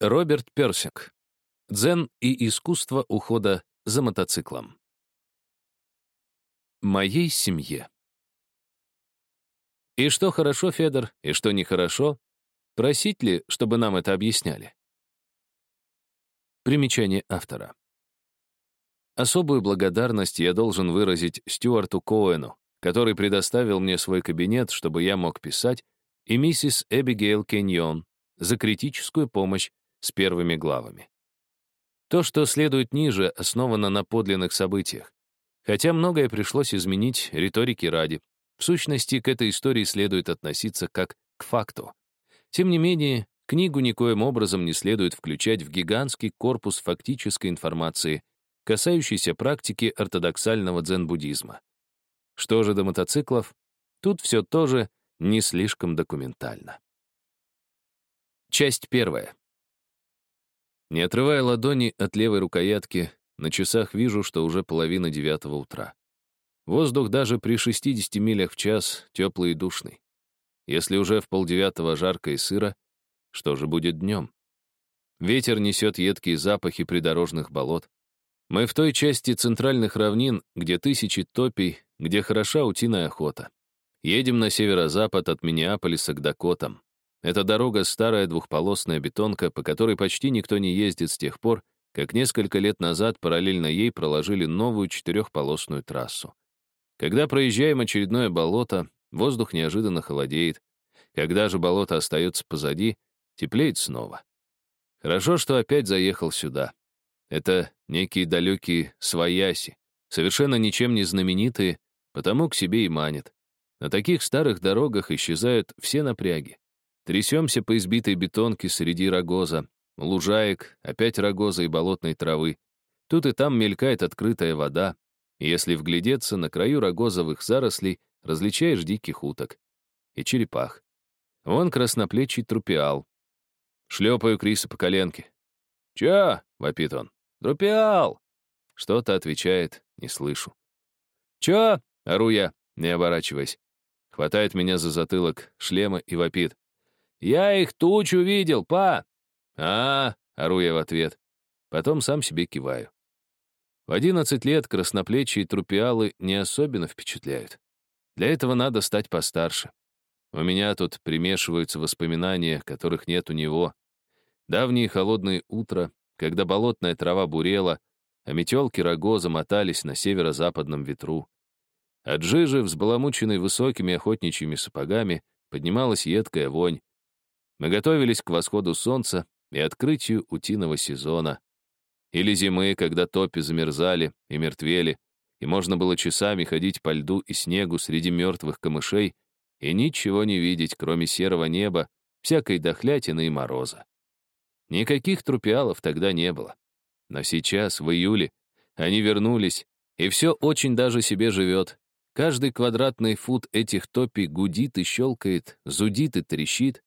Роберт Персинг. Дзен и искусство ухода за мотоциклом. Моей семье. И что хорошо, Федор, и что нехорошо, просить ли, чтобы нам это объясняли? Примечание автора. Особую благодарность я должен выразить Стюарту Коэну, который предоставил мне свой кабинет, чтобы я мог писать, и миссис Эбигейл Кеньон за критическую помощь с первыми главами. То, что следует ниже, основано на подлинных событиях. Хотя многое пришлось изменить риторики ради. В сущности, к этой истории следует относиться как к факту. Тем не менее, книгу никоим образом не следует включать в гигантский корпус фактической информации, касающейся практики ортодоксального дзен-буддизма. Что же до мотоциклов? Тут все тоже не слишком документально. Часть первая. Не отрывая ладони от левой рукоятки, на часах вижу, что уже половина девятого утра. Воздух даже при 60 милях в час теплый и душный. Если уже в полдевятого жарко и сыро, что же будет днем? Ветер несет едкие запахи придорожных болот. Мы в той части центральных равнин, где тысячи топий, где хороша утиная охота. Едем на северо-запад от Миннеаполиса к Дакотам. Эта дорога — старая двухполосная бетонка, по которой почти никто не ездит с тех пор, как несколько лет назад параллельно ей проложили новую четырехполосную трассу. Когда проезжаем очередное болото, воздух неожиданно холодеет. Когда же болото остается позади, теплеет снова. Хорошо, что опять заехал сюда. Это некие далекие свояси, совершенно ничем не знаменитые, потому к себе и манят. На таких старых дорогах исчезают все напряги. Трясемся по избитой бетонке среди рогоза, лужаек, опять рогоза и болотной травы. Тут и там мелькает открытая вода. Если вглядеться, на краю рогозовых зарослей различаешь диких уток и черепах. Вон красноплечий трупиал. Шлепаю Криса по коленке. «Чё?» — вопит он. «Трупиал!» Что-то отвечает, не слышу. «Чё?» — ору я, не оборачиваясь. Хватает меня за затылок шлема и вопит. «Я их тучу видел, па!» «А, ору я в ответ. Потом сам себе киваю. В одиннадцать лет красноплечие трупиалы не особенно впечатляют. Для этого надо стать постарше. У меня тут примешиваются воспоминания, которых нет у него. Давние холодные утра, когда болотная трава бурела, а метелки рогоза мотались на северо-западном ветру. От жижи, взбаламученной высокими охотничьими сапогами, поднималась едкая вонь. Мы готовились к восходу солнца и открытию утиного сезона. Или зимы, когда топи замерзали и мертвели, и можно было часами ходить по льду и снегу среди мертвых камышей и ничего не видеть, кроме серого неба, всякой дохлятины и мороза. Никаких трупиалов тогда не было. Но сейчас, в июле, они вернулись, и все очень даже себе живет. Каждый квадратный фут этих топий гудит и щелкает, зудит и трещит,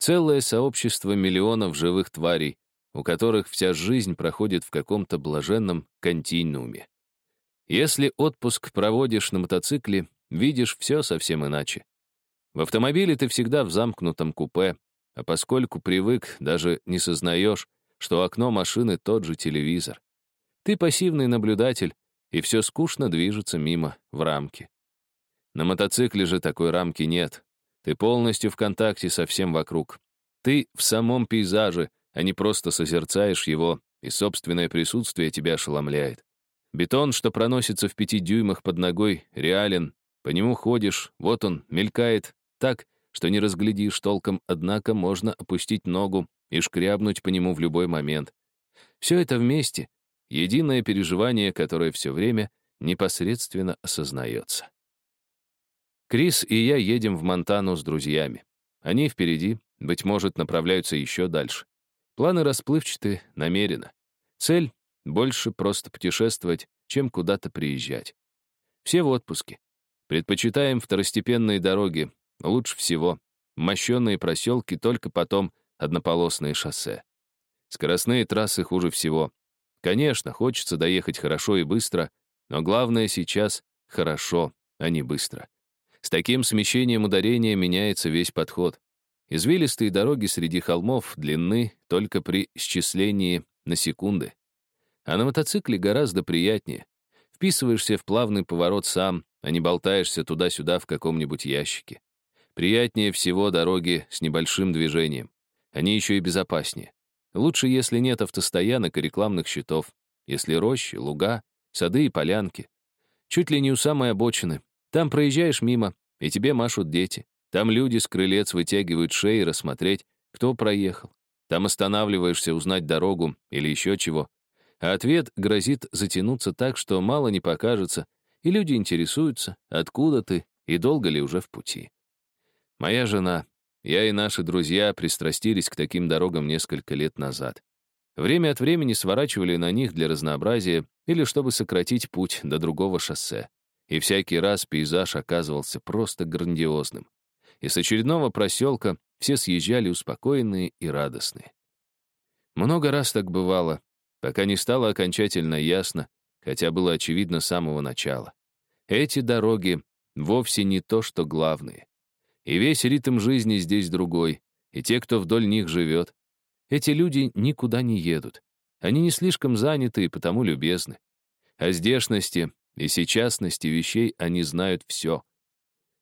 Целое сообщество миллионов живых тварей, у которых вся жизнь проходит в каком-то блаженном континууме. Если отпуск проводишь на мотоцикле, видишь все совсем иначе. В автомобиле ты всегда в замкнутом купе, а поскольку привык, даже не сознаешь, что окно машины тот же телевизор. Ты пассивный наблюдатель, и все скучно движется мимо, в рамке. На мотоцикле же такой рамки нет, ты полностью в контакте со всем вокруг. Ты в самом пейзаже, а не просто созерцаешь его, и собственное присутствие тебя ошеломляет. Бетон, что проносится в пяти дюймах под ногой, реален. По нему ходишь, вот он, мелькает так, что не разглядишь толком, однако можно опустить ногу и шкрябнуть по нему в любой момент. Все это вместе — единое переживание, которое все время непосредственно осознается. Крис и я едем в Монтану с друзьями. Они впереди, быть может, направляются еще дальше. Планы расплывчаты намеренно. Цель — больше просто путешествовать, чем куда-то приезжать. Все в отпуске. Предпочитаем второстепенные дороги, лучше всего. Мощенные проселки, только потом однополосные шоссе. Скоростные трассы хуже всего. Конечно, хочется доехать хорошо и быстро, но главное сейчас — хорошо, а не быстро. С таким смещением ударения меняется весь подход. Извилистые дороги среди холмов длинны только при счислении на секунды. А на мотоцикле гораздо приятнее. Вписываешься в плавный поворот сам, а не болтаешься туда-сюда в каком-нибудь ящике. Приятнее всего дороги с небольшим движением. Они еще и безопаснее. Лучше, если нет автостоянок и рекламных щитов, если рощи, луга, сады и полянки. Чуть ли не у самой обочины. Там проезжаешь мимо, и тебе машут дети. Там люди с крылец вытягивают шеи рассмотреть, кто проехал. Там останавливаешься узнать дорогу или еще чего. А ответ грозит затянуться так, что мало не покажется, и люди интересуются, откуда ты и долго ли уже в пути. Моя жена, я и наши друзья пристрастились к таким дорогам несколько лет назад. Время от времени сворачивали на них для разнообразия или чтобы сократить путь до другого шоссе. И всякий раз пейзаж оказывался просто грандиозным. И с очередного проселка все съезжали успокоенные и радостные. Много раз так бывало, пока не стало окончательно ясно, хотя было очевидно с самого начала. Эти дороги вовсе не то, что главные. И весь ритм жизни здесь другой, и те, кто вдоль них живет. Эти люди никуда не едут. Они не слишком заняты и потому любезны. О здешности и сейчасности вещей они знают все.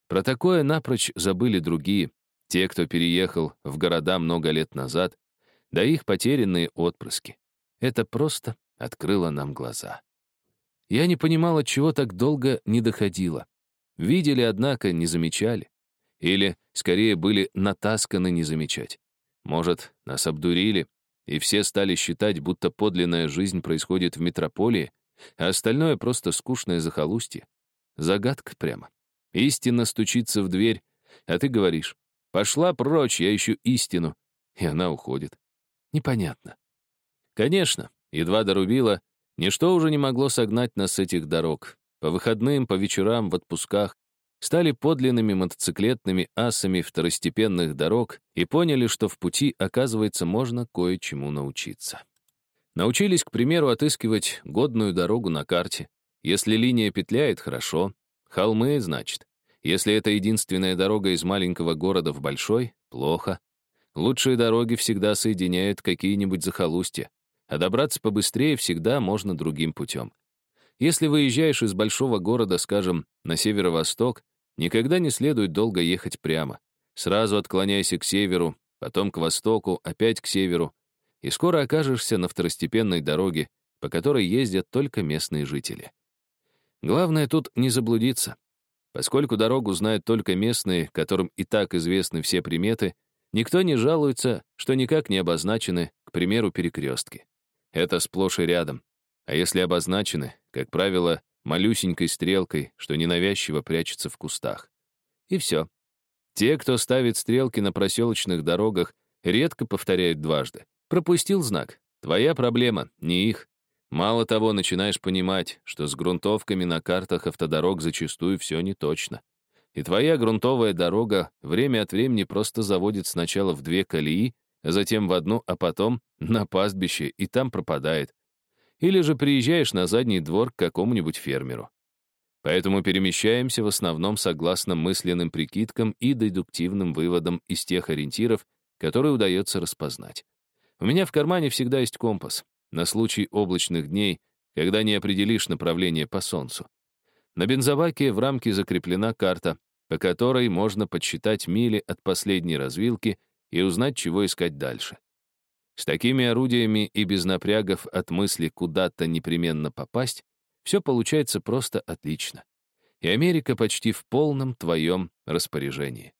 Про такое напрочь забыли другие, те, кто переехал в города много лет назад, да их потерянные отпрыски. Это просто открыло нам глаза. Я не понимал, от чего так долго не доходило. Видели, однако, не замечали. Или, скорее, были натасканы не замечать. Может, нас обдурили, и все стали считать, будто подлинная жизнь происходит в метрополии, а остальное просто скучное захолустье. Загадка прямо. Истина стучится в дверь, а ты говоришь, «Пошла прочь, я ищу истину», и она уходит. Непонятно. Конечно, едва дорубила, ничто уже не могло согнать нас с этих дорог. По выходным, по вечерам, в отпусках стали подлинными мотоциклетными асами второстепенных дорог и поняли, что в пути, оказывается, можно кое-чему научиться. Научились, к примеру, отыскивать годную дорогу на карте. Если линия петляет, хорошо. Холмы, значит. Если это единственная дорога из маленького города в большой, плохо. Лучшие дороги всегда соединяют какие-нибудь захолустья, а добраться побыстрее всегда можно другим путем. Если выезжаешь из большого города, скажем, на северо-восток, никогда не следует долго ехать прямо. Сразу отклоняйся к северу, потом к востоку, опять к северу, и скоро окажешься на второстепенной дороге, по которой ездят только местные жители. Главное тут не заблудиться. Поскольку дорогу знают только местные, которым и так известны все приметы, никто не жалуется, что никак не обозначены, к примеру, перекрестки. Это сплошь и рядом. А если обозначены, как правило, малюсенькой стрелкой, что ненавязчиво прячется в кустах. И все. Те, кто ставит стрелки на проселочных дорогах, редко повторяют дважды. Пропустил знак. Твоя проблема, не их. Мало того, начинаешь понимать, что с грунтовками на картах автодорог зачастую все не точно. И твоя грунтовая дорога время от времени просто заводит сначала в две колеи, а затем в одну, а потом на пастбище, и там пропадает. Или же приезжаешь на задний двор к какому-нибудь фермеру. Поэтому перемещаемся в основном согласно мысленным прикидкам и дедуктивным выводам из тех ориентиров, которые удается распознать. У меня в кармане всегда есть компас, на случай облачных дней, когда не определишь направление по солнцу. На бензобаке в рамке закреплена карта, по которой можно подсчитать мили от последней развилки и узнать, чего искать дальше. С такими орудиями и без напрягов от мысли куда-то непременно попасть, все получается просто отлично. И Америка почти в полном твоем распоряжении.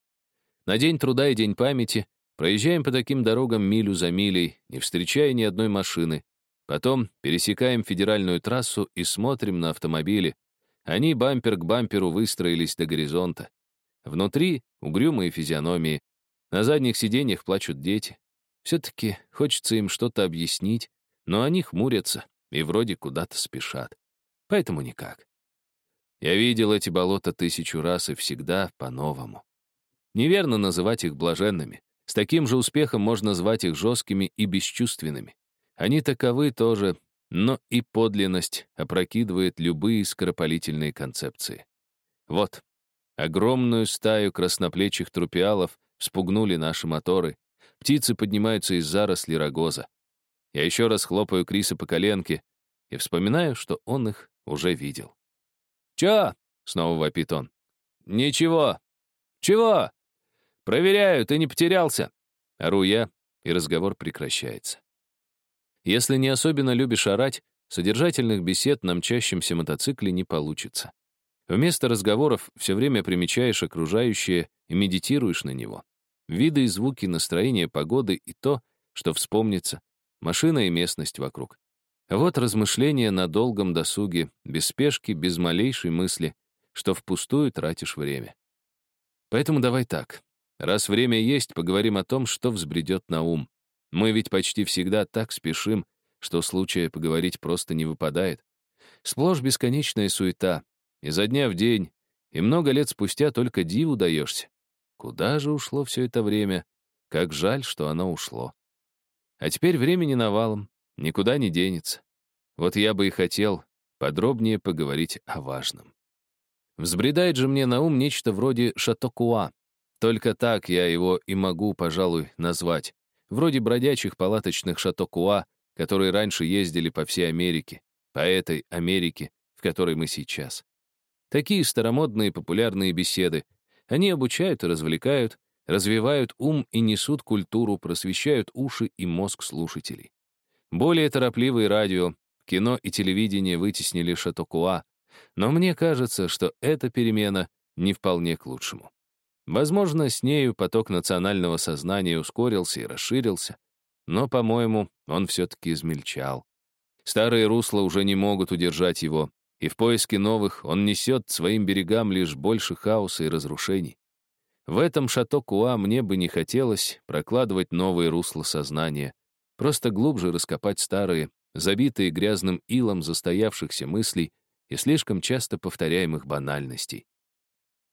На День труда и День памяти Проезжаем по таким дорогам милю за милей, не встречая ни одной машины. Потом пересекаем федеральную трассу и смотрим на автомобили. Они бампер к бамперу выстроились до горизонта. Внутри угрюмые физиономии. На задних сиденьях плачут дети. Все-таки хочется им что-то объяснить, но они хмурятся и вроде куда-то спешат. Поэтому никак. Я видел эти болота тысячу раз и всегда по-новому. Неверно называть их блаженными. С таким же успехом можно звать их жесткими и бесчувственными. Они таковы тоже, но и подлинность опрокидывает любые скоропалительные концепции. Вот, огромную стаю красноплечих трупиалов спугнули наши моторы. Птицы поднимаются из зарослей рогоза. Я еще раз хлопаю Криса по коленке и вспоминаю, что он их уже видел. «Чё?» — снова вопит он. «Ничего». «Чего?» «Проверяю, ты не потерялся». Ору я, и разговор прекращается. Если не особенно любишь орать, содержательных бесед на мчащемся мотоцикле не получится. Вместо разговоров все время примечаешь окружающее и медитируешь на него. Виды и звуки, настроение погоды и то, что вспомнится, машина и местность вокруг. Вот размышления на долгом досуге, без спешки, без малейшей мысли, что впустую тратишь время. Поэтому давай так. Раз время есть, поговорим о том, что взбредет на ум. Мы ведь почти всегда так спешим, что случая поговорить просто не выпадает. Сплошь бесконечная суета, изо дня в день, и много лет спустя только диву даешься. Куда же ушло все это время? Как жаль, что оно ушло. А теперь времени навалом, никуда не денется. Вот я бы и хотел подробнее поговорить о важном. Взбредает же мне на ум нечто вроде Шатокуа. Только так я его и могу, пожалуй, назвать. Вроде бродячих палаточных Шатокуа, которые раньше ездили по всей Америке, по этой Америке, в которой мы сейчас. Такие старомодные популярные беседы. Они обучают и развлекают, развивают ум и несут культуру, просвещают уши и мозг слушателей. Более торопливые радио, кино и телевидение вытеснили Шатокуа, но мне кажется, что эта перемена не вполне к лучшему. Возможно, с нею поток национального сознания ускорился и расширился, но, по-моему, он все-таки измельчал. Старые русла уже не могут удержать его, и в поиске новых он несет своим берегам лишь больше хаоса и разрушений. В этом шато Куа мне бы не хотелось прокладывать новые русла сознания, просто глубже раскопать старые, забитые грязным илом застоявшихся мыслей и слишком часто повторяемых банальностей.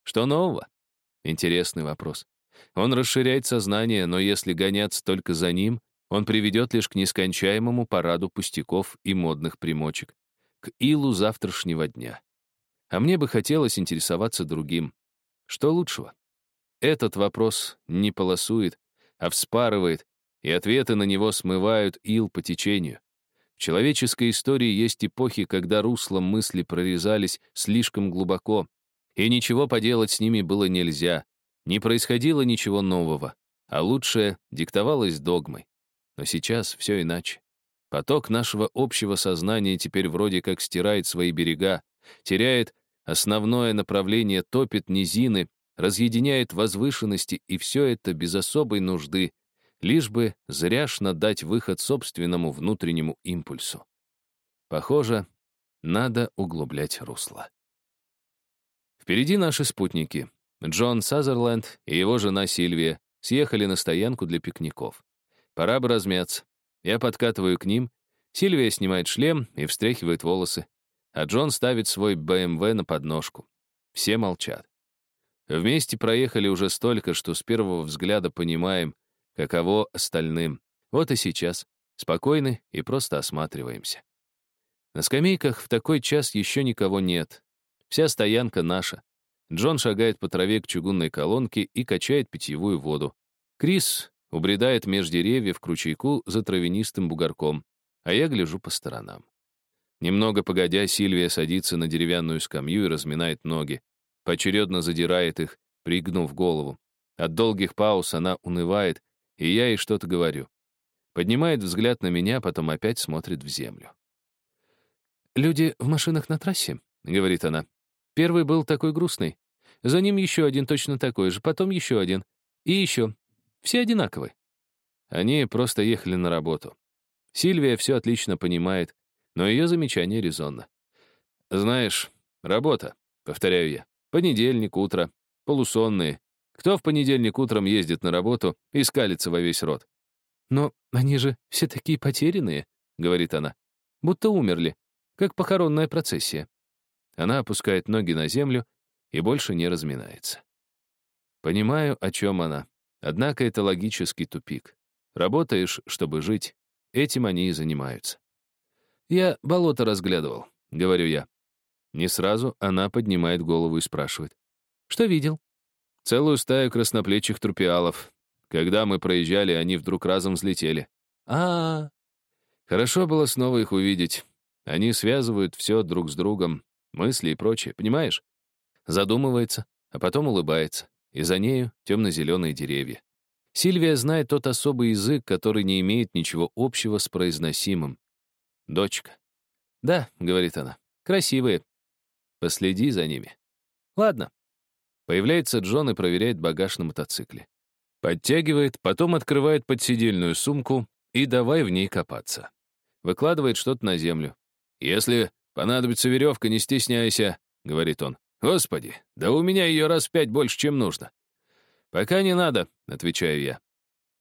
Что нового? Интересный вопрос. Он расширяет сознание, но если гоняться только за ним, он приведет лишь к нескончаемому параду пустяков и модных примочек, к илу завтрашнего дня. А мне бы хотелось интересоваться другим. Что лучшего? Этот вопрос не полосует, а вспарывает, и ответы на него смывают ил по течению. В человеческой истории есть эпохи, когда руслом мысли прорезались слишком глубоко, и ничего поделать с ними было нельзя, не происходило ничего нового, а лучшее диктовалось догмой. Но сейчас все иначе. Поток нашего общего сознания теперь вроде как стирает свои берега, теряет основное направление, топит низины, разъединяет возвышенности, и все это без особой нужды, лишь бы зряшно дать выход собственному внутреннему импульсу. Похоже, надо углублять русло. Впереди наши спутники. Джон Сазерленд и его жена Сильвия съехали на стоянку для пикников. Пора бы размяться. Я подкатываю к ним, Сильвия снимает шлем и встряхивает волосы, а Джон ставит свой БМВ на подножку. Все молчат. Вместе проехали уже столько, что с первого взгляда понимаем, каково остальным. Вот и сейчас. Спокойны и просто осматриваемся. На скамейках в такой час еще никого нет. Вся стоянка наша. Джон шагает по траве к чугунной колонке и качает питьевую воду. Крис убредает меж деревьев к ручейку за травянистым бугорком, а я гляжу по сторонам. Немного погодя, Сильвия садится на деревянную скамью и разминает ноги. Поочередно задирает их, пригнув голову. От долгих пауз она унывает и я ей что-то говорю. Поднимает взгляд на меня, потом опять смотрит в землю. «Люди в машинах на трассе», — говорит она. «Первый был такой грустный. За ним еще один точно такой же, потом еще один. И еще. Все одинаковые». Они просто ехали на работу. Сильвия все отлично понимает, но ее замечание резонно. «Знаешь, работа», — повторяю я. «Понедельник, утро, полусонные, кто в понедельник утром ездит на работу и скалится во весь рот? «Но они же все такие потерянные», — говорит она. «Будто умерли, как похоронная процессия». Она опускает ноги на землю и больше не разминается. Понимаю, о чем она. Однако это логический тупик. Работаешь, чтобы жить. Этим они и занимаются. «Я болото разглядывал», — говорю я. Не сразу она поднимает голову и спрашивает. «Что видел?» Целую стаю красноплечих трупиалов. Когда мы проезжали, они вдруг разом взлетели. а а, Хорошо было снова их увидеть. Они связывают все друг с другом, мысли и прочее, понимаешь? Задумывается, а потом улыбается. И за нею темно-зеленые деревья. Сильвия знает тот особый язык, который не имеет ничего общего с произносимым. Дочка. «Да», — говорит она, — «красивые. Последи за ними». «Ладно». Появляется Джон и проверяет багаж на мотоцикле. Подтягивает, потом открывает подсидельную сумку и давай в ней копаться. Выкладывает что-то на землю. «Если понадобится веревка, не стесняйся», — говорит он. «Господи, да у меня ее раз в пять больше, чем нужно». «Пока не надо», — отвечаю я.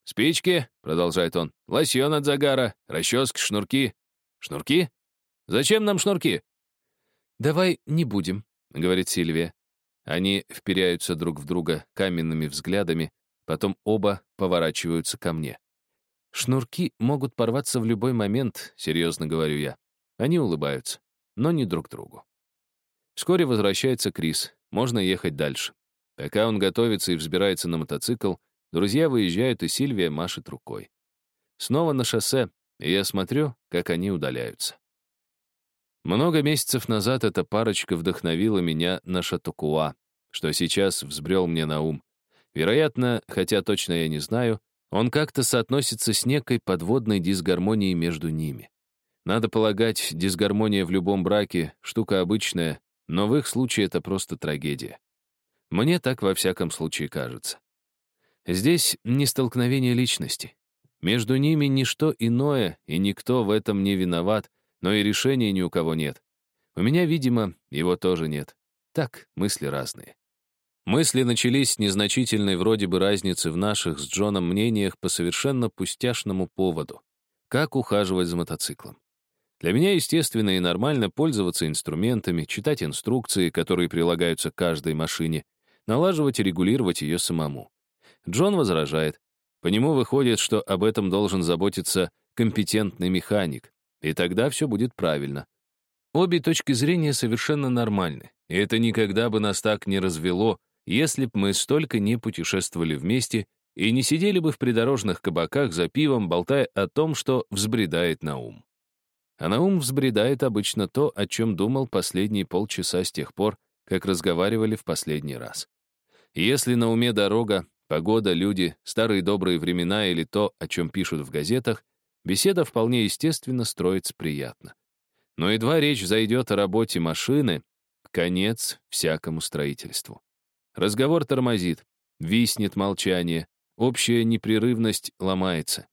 «Спички», — продолжает он, — «лосьон от загара, расчески, шнурки». «Шнурки? Зачем нам шнурки?» «Давай не будем», — говорит Сильвия. Они вперяются друг в друга каменными взглядами, потом оба поворачиваются ко мне. «Шнурки могут порваться в любой момент», — серьезно говорю я. Они улыбаются, но не друг другу. Вскоре возвращается Крис. Можно ехать дальше. Пока он готовится и взбирается на мотоцикл, друзья выезжают, и Сильвия машет рукой. Снова на шоссе, и я смотрю, как они удаляются. Много месяцев назад эта парочка вдохновила меня на Шатукуа, что сейчас взбрел мне на ум. Вероятно, хотя точно я не знаю, он как-то соотносится с некой подводной дисгармонией между ними. Надо полагать, дисгармония в любом браке — штука обычная, но в их случае это просто трагедия. Мне так во всяком случае кажется. Здесь не столкновение личности. Между ними ничто иное, и никто в этом не виноват, но и решения ни у кого нет. У меня, видимо, его тоже нет. Так, мысли разные. Мысли начались с незначительной вроде бы разницы в наших с Джоном мнениях по совершенно пустяшному поводу. Как ухаживать за мотоциклом. Для меня естественно и нормально пользоваться инструментами, читать инструкции, которые прилагаются к каждой машине, налаживать и регулировать ее самому. Джон возражает. По нему выходит, что об этом должен заботиться компетентный механик, и тогда все будет правильно. Обе точки зрения совершенно нормальны, и это никогда бы нас так не развело, если б мы столько не путешествовали вместе и не сидели бы в придорожных кабаках за пивом, болтая о том, что взбредает на ум. А на ум взбредает обычно то, о чем думал последние полчаса с тех пор, как разговаривали в последний раз. Если на уме дорога, погода, люди, старые добрые времена или то, о чем пишут в газетах, беседа вполне естественно строится приятно. Но едва речь зайдет о работе машины, конец всякому строительству. Разговор тормозит, виснет молчание, общая непрерывность ломается.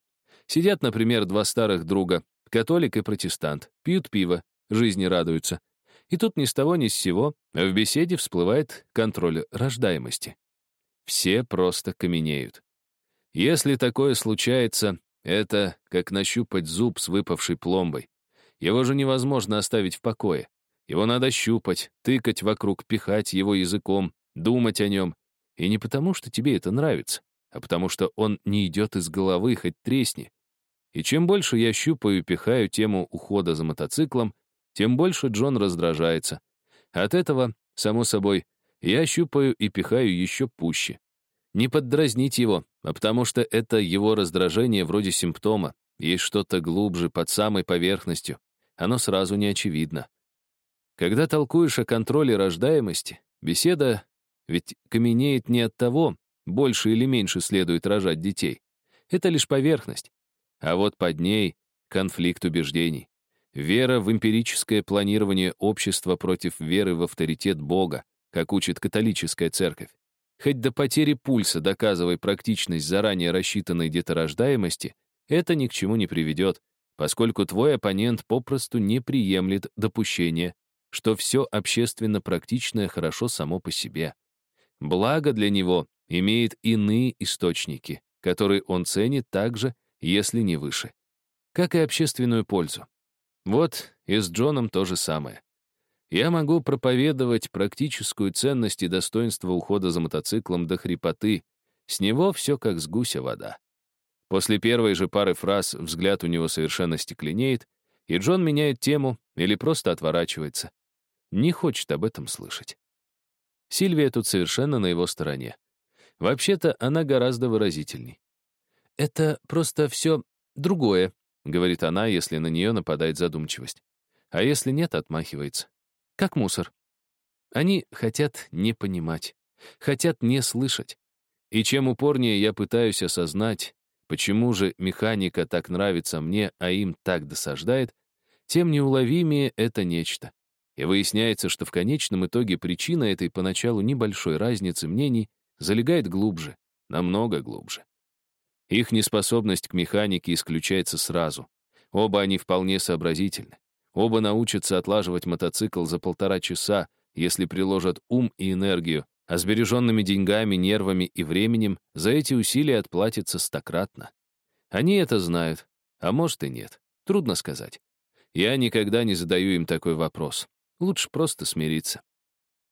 Сидят, например, два старых друга, Католик и протестант пьют пиво, жизни радуются. И тут ни с того ни с сего в беседе всплывает контроль рождаемости. Все просто каменеют. Если такое случается, это как нащупать зуб с выпавшей пломбой. Его же невозможно оставить в покое. Его надо щупать, тыкать вокруг, пихать его языком, думать о нем. И не потому, что тебе это нравится, а потому что он не идет из головы, хоть тресни. И чем больше я щупаю и пихаю тему ухода за мотоциклом, тем больше Джон раздражается. От этого, само собой, я щупаю и пихаю еще пуще. Не поддразнить его, а потому что это его раздражение вроде симптома, есть что-то глубже, под самой поверхностью. Оно сразу не очевидно. Когда толкуешь о контроле рождаемости, беседа ведь каменеет не от того, больше или меньше следует рожать детей. Это лишь поверхность. А вот под ней конфликт убеждений. Вера в эмпирическое планирование общества против веры в авторитет Бога, как учит католическая церковь. Хоть до потери пульса доказывай практичность заранее рассчитанной деторождаемости, это ни к чему не приведет, поскольку твой оппонент попросту не приемлет допущения, что все общественно практичное хорошо само по себе. Благо для него имеет иные источники, которые он ценит так же, если не выше. Как и общественную пользу. Вот и с Джоном то же самое. Я могу проповедовать практическую ценность и достоинство ухода за мотоциклом до хрипоты. С него все как с гуся вода. После первой же пары фраз взгляд у него совершенно стекленеет, и Джон меняет тему или просто отворачивается. Не хочет об этом слышать. Сильвия тут совершенно на его стороне. Вообще-то она гораздо выразительней. «Это просто все другое», — говорит она, если на нее нападает задумчивость. А если нет, отмахивается. Как мусор. Они хотят не понимать, хотят не слышать. И чем упорнее я пытаюсь осознать, почему же механика так нравится мне, а им так досаждает, тем неуловимее это нечто. И выясняется, что в конечном итоге причина этой поначалу небольшой разницы мнений залегает глубже, намного глубже. Их неспособность к механике исключается сразу. Оба они вполне сообразительны. Оба научатся отлаживать мотоцикл за полтора часа, если приложат ум и энергию, а сбереженными деньгами, нервами и временем за эти усилия отплатится стократно. Они это знают, а может и нет. Трудно сказать. Я никогда не задаю им такой вопрос. Лучше просто смириться.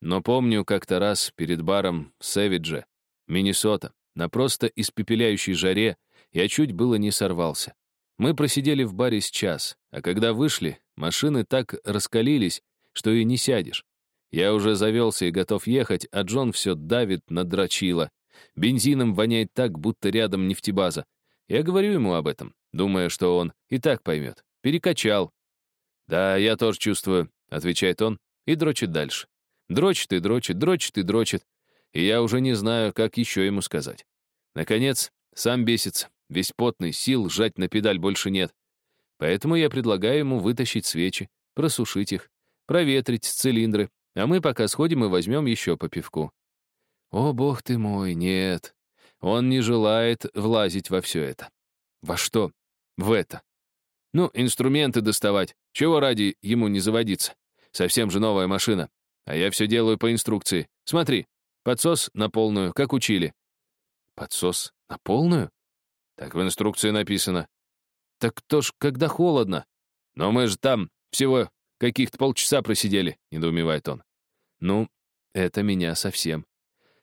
Но помню как-то раз перед баром Сэвиджа, Миннесота, на просто испепеляющей жаре я чуть было не сорвался. Мы просидели в баре с час, а когда вышли, машины так раскалились, что и не сядешь. Я уже завелся и готов ехать, а Джон все давит на дрочило. Бензином воняет так, будто рядом нефтебаза. Я говорю ему об этом, думая, что он и так поймет. Перекачал. «Да, я тоже чувствую», — отвечает он и дрочит дальше. Дрочит и дрочит, дрочит и дрочит. И я уже не знаю, как еще ему сказать. Наконец, сам бесится, весь потный, сил сжать на педаль больше нет. Поэтому я предлагаю ему вытащить свечи, просушить их, проветрить цилиндры, а мы пока сходим и возьмем еще по пивку. О, бог ты мой, нет. Он не желает влазить во все это. Во что? В это. Ну, инструменты доставать. Чего ради ему не заводиться? Совсем же новая машина. А я все делаю по инструкции. Смотри, подсос на полную, как учили. Подсос на полную? Так в инструкции написано. Так то ж, когда холодно. Но мы же там всего каких-то полчаса просидели, недоумевает он. Ну, это меня совсем.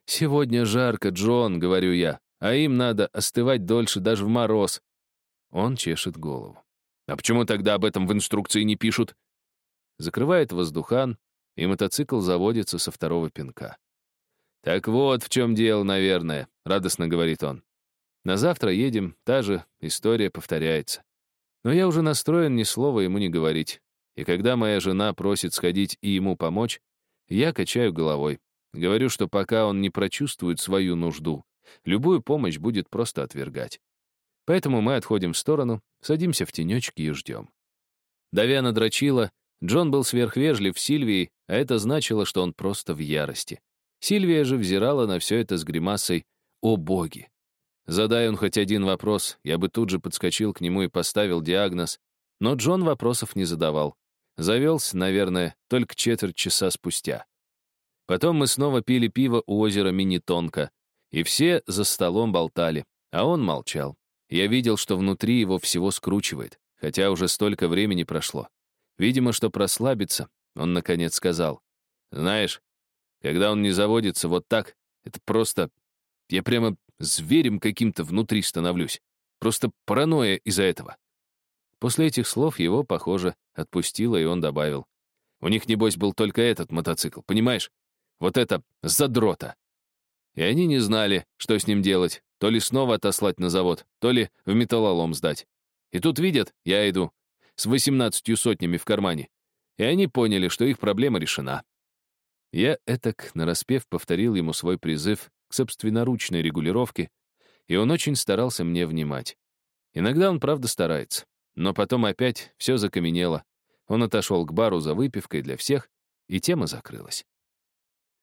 Сегодня жарко, Джон, говорю я, а им надо остывать дольше даже в мороз. Он чешет голову. А почему тогда об этом в инструкции не пишут? Закрывает воздухан, и мотоцикл заводится со второго пинка. «Так вот в чем дело, наверное», — радостно говорит он. На завтра едем, та же история повторяется. Но я уже настроен ни слова ему не говорить. И когда моя жена просит сходить и ему помочь, я качаю головой. Говорю, что пока он не прочувствует свою нужду, любую помощь будет просто отвергать. Поэтому мы отходим в сторону, садимся в тенечки и ждем. Давя надрочила, Джон был сверхвежлив Сильвии, а это значило, что он просто в ярости. Сильвия же взирала на все это с гримасой «О боги!». Задай он хоть один вопрос, я бы тут же подскочил к нему и поставил диагноз, но Джон вопросов не задавал. Завелся, наверное, только четверть часа спустя. Потом мы снова пили пиво у озера Минитонка, и все за столом болтали, а он молчал. Я видел, что внутри его всего скручивает, хотя уже столько времени прошло. Видимо, что прослабиться, он наконец сказал. «Знаешь, когда он не заводится вот так, это просто... Я прямо зверем каким-то внутри становлюсь. Просто паранойя из-за этого». После этих слов его, похоже, отпустило, и он добавил. «У них, небось, был только этот мотоцикл, понимаешь? Вот это задрота!» И они не знали, что с ним делать, то ли снова отослать на завод, то ли в металлолом сдать. И тут видят, я иду, с восемнадцатью сотнями в кармане. И они поняли, что их проблема решена. Я этак нараспев повторил ему свой призыв к собственноручной регулировке, и он очень старался мне внимать. Иногда он, правда, старается. Но потом опять все закаменело. Он отошел к бару за выпивкой для всех, и тема закрылась.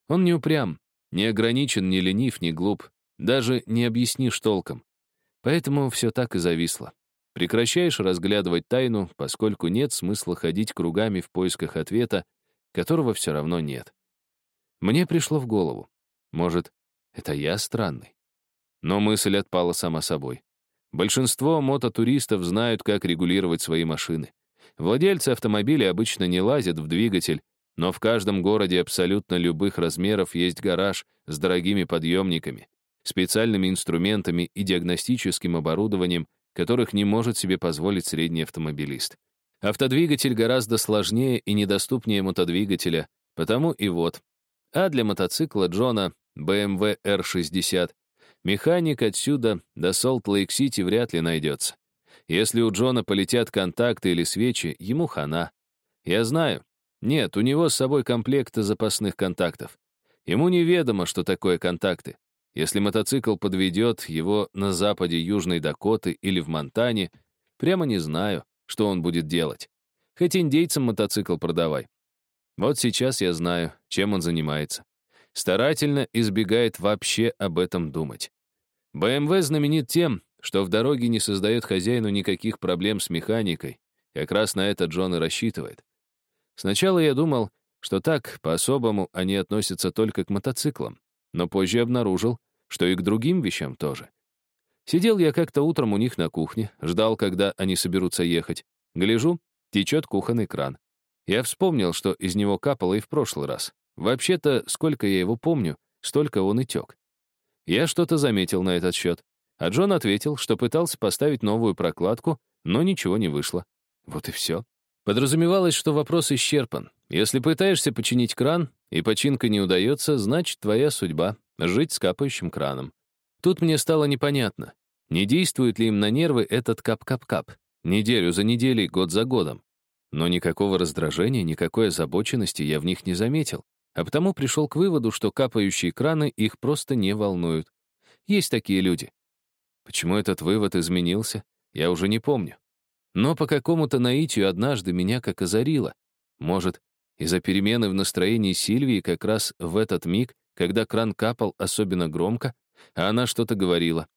Он не упрям, не ограничен, не ленив, не глуп, даже не объяснишь толком. Поэтому все так и зависло. Прекращаешь разглядывать тайну, поскольку нет смысла ходить кругами в поисках ответа, которого все равно нет. Мне пришло в голову. Может, это я странный? Но мысль отпала сама собой. Большинство мототуристов знают, как регулировать свои машины. Владельцы автомобилей обычно не лазят в двигатель, но в каждом городе абсолютно любых размеров есть гараж с дорогими подъемниками, специальными инструментами и диагностическим оборудованием, которых не может себе позволить средний автомобилист. Автодвигатель гораздо сложнее и недоступнее мотодвигателя, потому и вот. А для мотоцикла Джона BMW R60 Механик отсюда до Солт-Лейк-Сити вряд ли найдется. Если у Джона полетят контакты или свечи, ему хана. Я знаю. Нет, у него с собой комплект запасных контактов. Ему неведомо, что такое контакты. Если мотоцикл подведет его на западе Южной Дакоты или в Монтане, прямо не знаю, что он будет делать. Хоть индейцам мотоцикл продавай. Вот сейчас я знаю, чем он занимается. Старательно избегает вообще об этом думать. БМВ знаменит тем, что в дороге не создает хозяину никаких проблем с механикой. Как раз на это Джон и рассчитывает. Сначала я думал, что так, по-особому, они относятся только к мотоциклам, но позже обнаружил, что и к другим вещам тоже. Сидел я как-то утром у них на кухне, ждал, когда они соберутся ехать. Гляжу, течет кухонный кран. Я вспомнил, что из него капало и в прошлый раз. Вообще-то, сколько я его помню, столько он и тек. Я что-то заметил на этот счет. А Джон ответил, что пытался поставить новую прокладку, но ничего не вышло. Вот и все. Подразумевалось, что вопрос исчерпан. Если пытаешься починить кран, и починка не удается, значит, твоя судьба — жить с капающим краном. Тут мне стало непонятно, не действует ли им на нервы этот кап-кап-кап, неделю за неделей, год за годом. Но никакого раздражения, никакой озабоченности я в них не заметил, а потому пришел к выводу, что капающие краны их просто не волнуют. Есть такие люди. Почему этот вывод изменился, я уже не помню. Но по какому-то наитию однажды меня как озарило. Может, из-за перемены в настроении Сильвии как раз в этот миг, когда кран капал особенно громко, а она что-то говорила.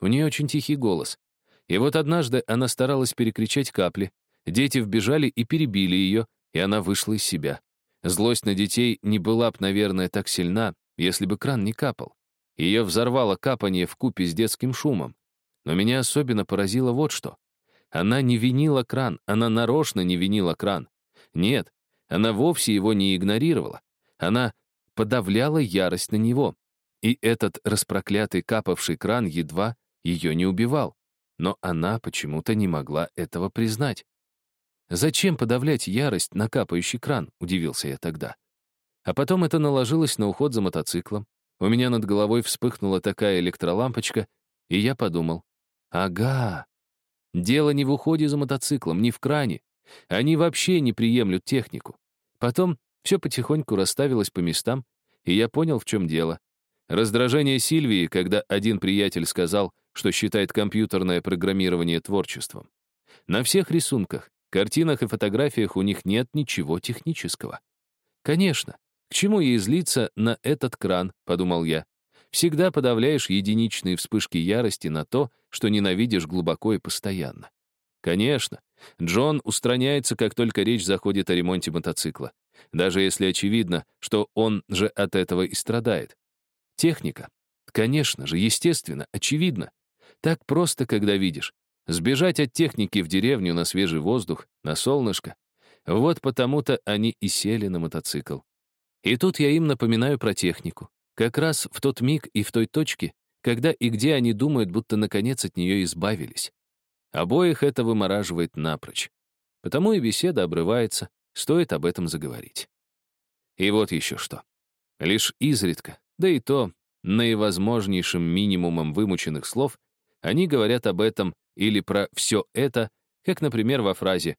У нее очень тихий голос. И вот однажды она старалась перекричать капли. Дети вбежали и перебили ее, и она вышла из себя. Злость на детей не была б, наверное, так сильна, если бы кран не капал. Ее взорвало капание в купе с детским шумом. Но меня особенно поразило вот что. Она не винила кран, она нарочно не винила кран. Нет, она вовсе его не игнорировала. Она подавляла ярость на него. И этот распроклятый капавший кран едва ее не убивал. Но она почему-то не могла этого признать. «Зачем подавлять ярость на капающий кран?» — удивился я тогда. А потом это наложилось на уход за мотоциклом. У меня над головой вспыхнула такая электролампочка, и я подумал, ага, дело не в уходе за мотоциклом, не в кране. Они вообще не приемлют технику. Потом все потихоньку расставилось по местам, и я понял, в чем дело. Раздражение Сильвии, когда один приятель сказал, что считает компьютерное программирование творчеством. На всех рисунках, картинах и фотографиях у них нет ничего технического. Конечно, к чему ей злиться на этот кран, подумал я. Всегда подавляешь единичные вспышки ярости на то, что ненавидишь глубоко и постоянно. Конечно, Джон устраняется, как только речь заходит о ремонте мотоцикла, даже если очевидно, что он же от этого и страдает. Техника. Конечно же, естественно, очевидно. Так просто, когда видишь. Сбежать от техники в деревню на свежий воздух, на солнышко. Вот потому-то они и сели на мотоцикл. И тут я им напоминаю про технику. Как раз в тот миг и в той точке, когда и где они думают, будто наконец от нее избавились. Обоих это вымораживает напрочь. Потому и беседа обрывается, стоит об этом заговорить. И вот еще что. Лишь изредка, да и то наивозможнейшим минимумом вымученных слов, они говорят об этом или про все это, как, например, во фразе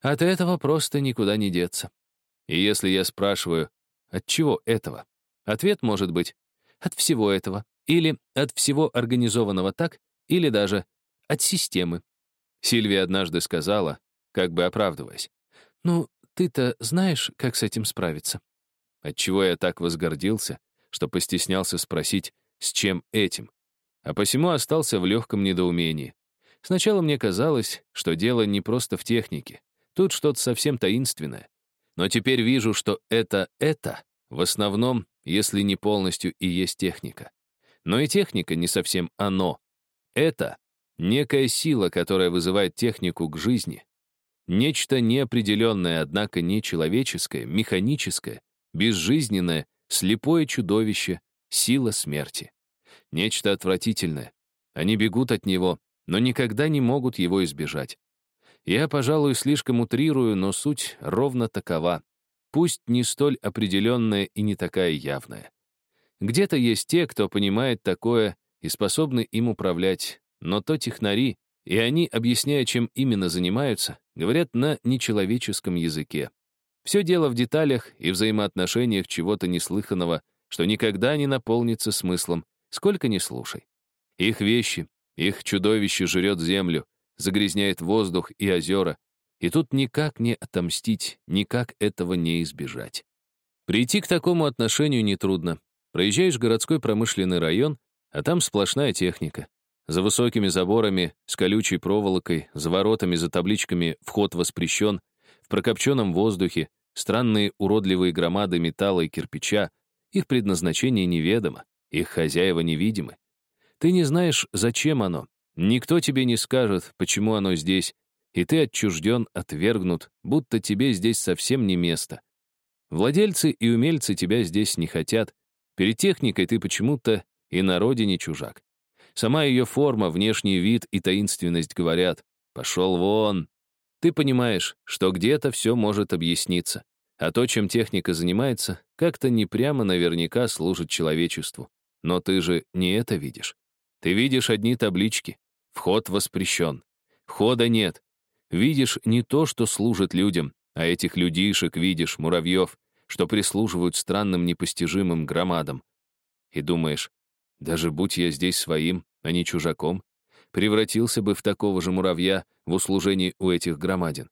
«От этого просто никуда не деться». И если я спрашиваю «От чего этого?» Ответ может быть «От всего этого» или «От всего организованного так» или даже «От системы». Сильвия однажды сказала, как бы оправдываясь, «Ну, ты-то знаешь, как с этим справиться?» Отчего я так возгордился, что постеснялся спросить, с чем этим, а посему остался в легком недоумении. Сначала мне казалось, что дело не просто в технике, тут что-то совсем таинственное. Но теперь вижу, что это «это» в основном, если не полностью и есть техника. Но и техника не совсем оно. Это некая сила, которая вызывает технику к жизни. Нечто неопределенное, однако не человеческое, механическое, безжизненное, слепое чудовище, сила смерти. Нечто отвратительное. Они бегут от него, но никогда не могут его избежать. Я, пожалуй, слишком утрирую, но суть ровно такова. Пусть не столь определенная и не такая явная. Где-то есть те, кто понимает такое и способны им управлять, но то технари, и они, объясняя, чем именно занимаются, говорят на нечеловеческом языке. Все дело в деталях и взаимоотношениях чего-то неслыханного, что никогда не наполнится смыслом, сколько ни слушай. Их вещи, их чудовище жрет землю, загрязняет воздух и озера, и тут никак не отомстить, никак этого не избежать. Прийти к такому отношению нетрудно. Проезжаешь городской промышленный район, а там сплошная техника. За высокими заборами, с колючей проволокой, за воротами, за табличками «Вход воспрещен», в прокопченном воздухе, странные уродливые громады металла и кирпича, их предназначение неведомо, их хозяева невидимы. Ты не знаешь, зачем оно, никто тебе не скажет, почему оно здесь, и ты отчужден, отвергнут, будто тебе здесь совсем не место. Владельцы и умельцы тебя здесь не хотят. Перед техникой ты почему-то и на родине чужак. Сама ее форма, внешний вид и таинственность говорят «пошел вон». Ты понимаешь, что где-то все может объясниться, а то, чем техника занимается, как-то не прямо наверняка служит человечеству. Но ты же не это видишь. Ты видишь одни таблички. Вход воспрещен. Хода нет. Видишь не то, что служит людям, а этих людишек видишь, муравьев, что прислуживают странным непостижимым громадам. И думаешь, даже будь я здесь своим, а не чужаком, превратился бы в такого же муравья в услужении у этих громадин.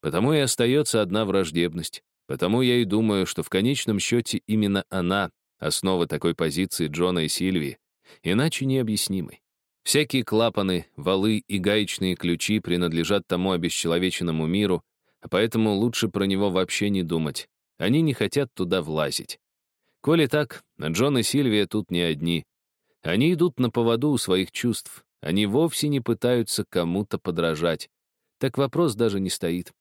Потому и остается одна враждебность. Потому я и думаю, что в конечном счете именно она — основа такой позиции Джона и Сильвии, иначе необъяснимой. Всякие клапаны, валы и гаечные ключи принадлежат тому обесчеловеченному миру, а поэтому лучше про него вообще не думать. Они не хотят туда влазить. Коли так, Джон и Сильвия тут не одни. Они идут на поводу у своих чувств. Они вовсе не пытаются кому-то подражать. Так вопрос даже не стоит.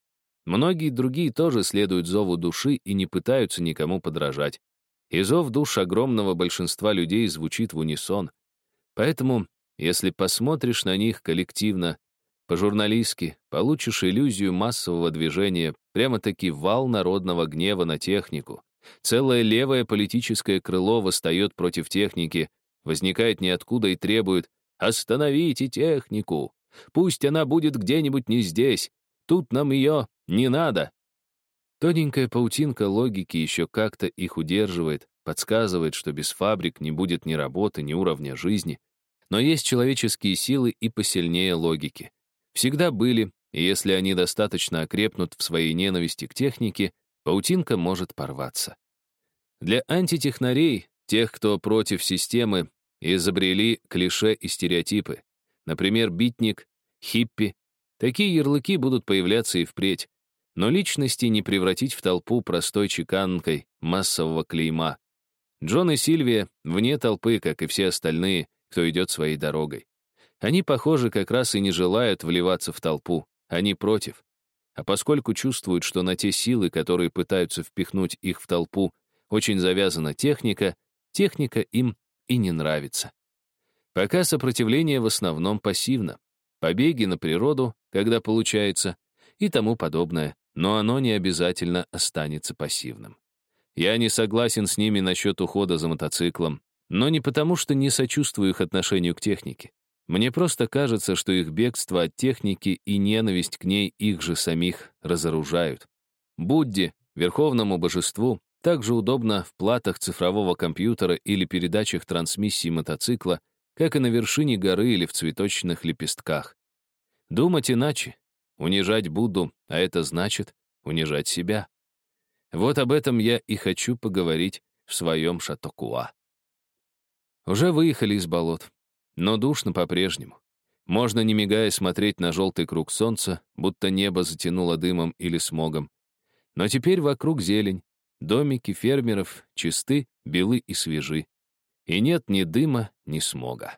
Многие другие тоже следуют зову души и не пытаются никому подражать. И зов душ огромного большинства людей звучит в унисон. Поэтому, если посмотришь на них коллективно, по-журналистски, получишь иллюзию массового движения, прямо-таки вал народного гнева на технику. Целое левое политическое крыло восстает против техники, возникает ниоткуда и требует «Остановите технику! Пусть она будет где-нибудь не здесь! Тут нам ее не надо!» Тоненькая паутинка логики еще как-то их удерживает, подсказывает, что без фабрик не будет ни работы, ни уровня жизни. Но есть человеческие силы и посильнее логики. Всегда были, и если они достаточно окрепнут в своей ненависти к технике, паутинка может порваться. Для антитехнарей, тех, кто против системы, изобрели клише и стереотипы. Например, битник, хиппи. Такие ярлыки будут появляться и впредь. Но личности не превратить в толпу простой чеканкой массового клейма. Джон и Сильвия вне толпы, как и все остальные, кто идет своей дорогой. Они, похоже, как раз и не желают вливаться в толпу, они против. А поскольку чувствуют, что на те силы, которые пытаются впихнуть их в толпу, очень завязана техника, техника им и не нравится. Пока сопротивление в основном пассивно. Побеги на природу, когда получается, и тому подобное, но оно не обязательно останется пассивным. Я не согласен с ними насчет ухода за мотоциклом, но не потому, что не сочувствую их отношению к технике. Мне просто кажется, что их бегство от техники и ненависть к ней их же самих разоружают. Будде, верховному божеству, также удобно в платах цифрового компьютера или передачах трансмиссии мотоцикла, как и на вершине горы или в цветочных лепестках. Думать иначе. Унижать Будду, а это значит унижать себя. Вот об этом я и хочу поговорить в своем Шатокуа. Уже выехали из болот. Но душно по-прежнему. Можно, не мигая, смотреть на желтый круг солнца, будто небо затянуло дымом или смогом. Но теперь вокруг зелень, домики фермеров чисты, белы и свежи. И нет ни дыма, ни смога.